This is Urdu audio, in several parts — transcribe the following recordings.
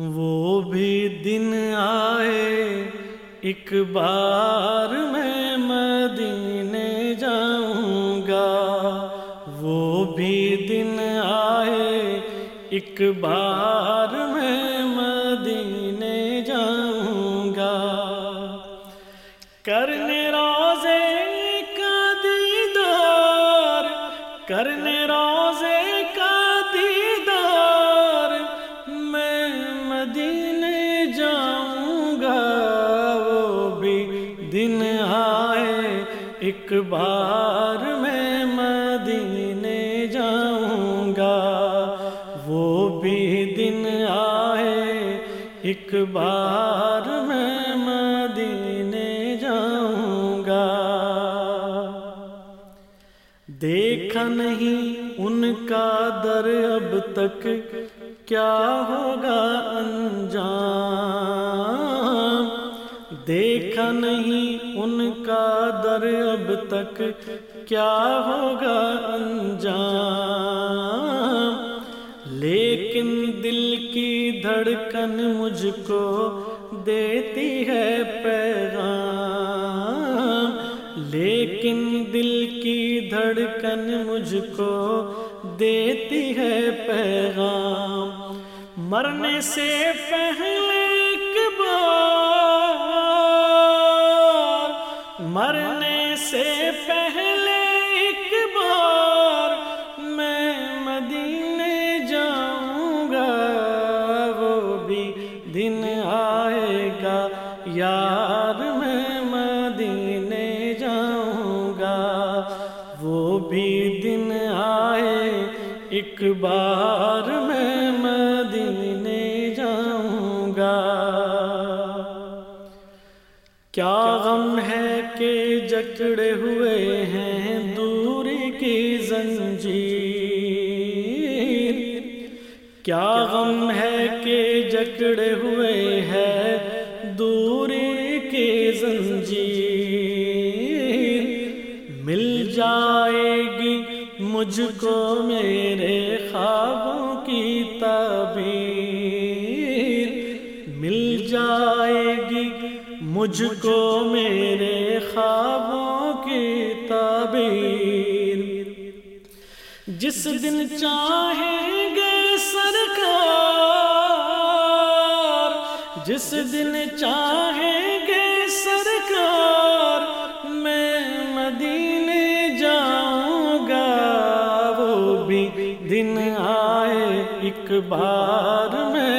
وہ بھی دن آئے۔ ایک بار میں مدینے جاؤں گا۔ وہ بھی دن آئے۔ ایک بار میں ایک بار میں مدینے جاؤں گا، وہ بھی دن آئے۔ ایک بار میں مدینے جاؤں گا۔ دیکھا نہیں ان کا در اب تک کیا ہوگا؟ تک کیا ہوگا انجام؟ لیکن دل کی دھڑکن مجھ کو دیتی ہے پیغام۔ لیکن دل کی دھڑکن مجھ کو دیتی ہے پیغام۔ مرنے سے پہلے ایک بار، مرنے سے پہلے ایک بار میں مدینے جاؤں گا، وہ بھی دن آئے گا۔ یار میں مدینے جاؤں گا، وہ بھی دن آئے۔ ایک بار میں مدینے جاؤں گا۔ کیا جکڑے ہوئے ہیں دوری کی زنجیر۔ کیا غم ہے کہ جکڑے ہوئے ہے دوری کی زنجیر؟ مل جائے گی مجھ کو میرے خوابوں کی تعبیر۔ مل جائے گی مجھ کو میرے دن چاہیں گے سرکار، جس دن چاہیں گے سرکار، میں مدینے جاؤں گا، وہ بھی دن آئے ایک بار میں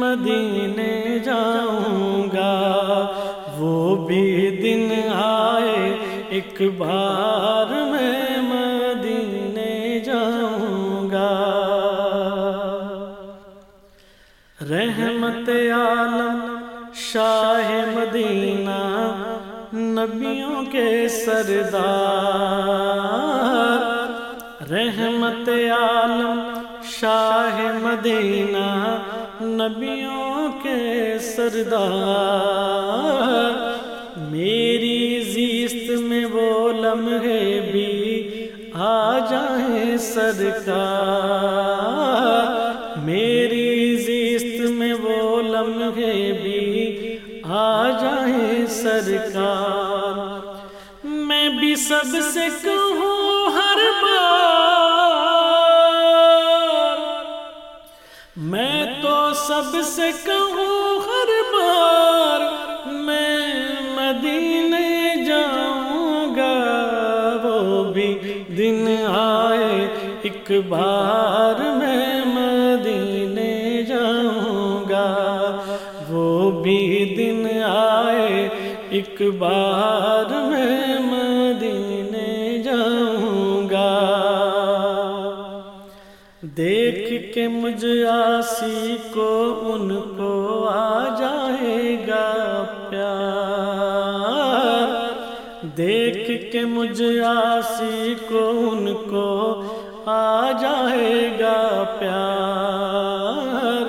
مدینے جاؤں گا، وہ بھی دن آئے ایک بار میں گا۔ رحمت عالم شاہ مدینہ نبیوں کے سردار۔ رحمت عالم شاہ مدینہ نبیوں کے سردار۔ میری زیست میں وہ لمحے جائیں سرکار میری زیست میں وہ لمحے بھی آ جائیں سرکار۔ میں بھی سب سے کہوں ہر بار۔ میں تو سب سے کہوں ایک بار میں مدینے جاؤں گا، وہ بھی دن آئے۔ ایک بار میں مدینے جاؤں گا۔ دیکھ کے مجھ آسی کو ان کو آ جائے گا پیار۔ دیکھ کے مجھ آسی کو ان کو آ جائے گا پیار۔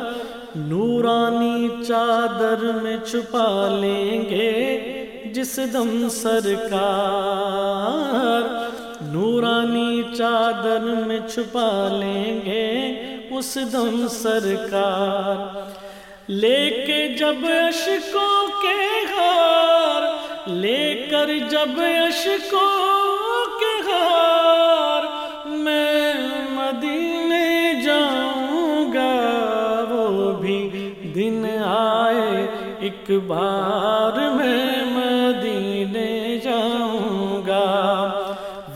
نورانی چادر میں چھپا لیں گے جس دم سرکار۔ نورانی چادر میں چھپا لیں گے اس دم سرکار۔ لے کے جب اشکوں کے ہار لے کر جب اشکوں ایک بار میں مدینے جاؤں گا۔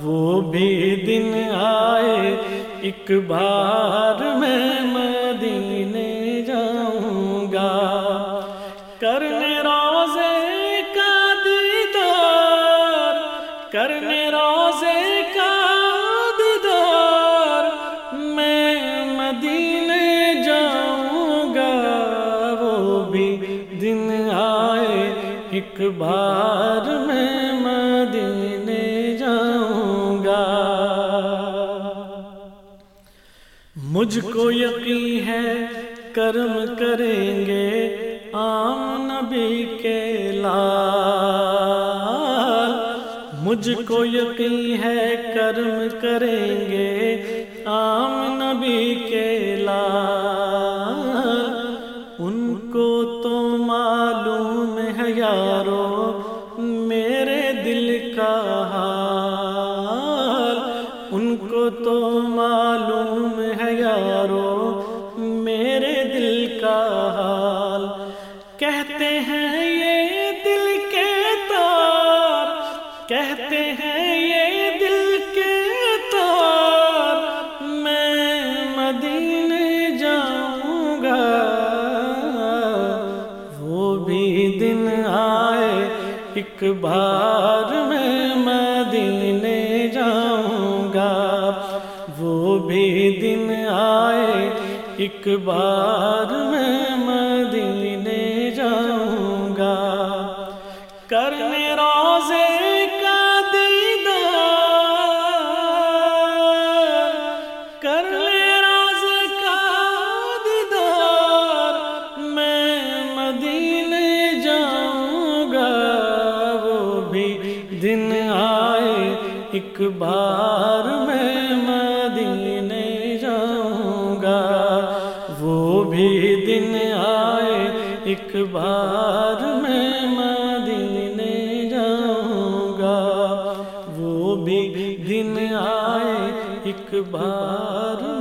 وہ بھی دن آئے ایک بار میں ایک بار میں مدینے جاؤں گا۔ مجھ کو یقین ہے کرم کریں گے عام نبی کے لال۔ مجھ کو یقین ہے کرم کریں گے عام نبی کے لال۔ ایک بار میں مدینے جاؤں گا۔ وہ بھی دن آئے ایک بار میں آئے۔ ایک بار میں مدینے جاؤں گا وہ بھی دن آئے۔ ایک بار میں مدینے جاؤں گا وہ بھی دن آئے۔ ایک بار میں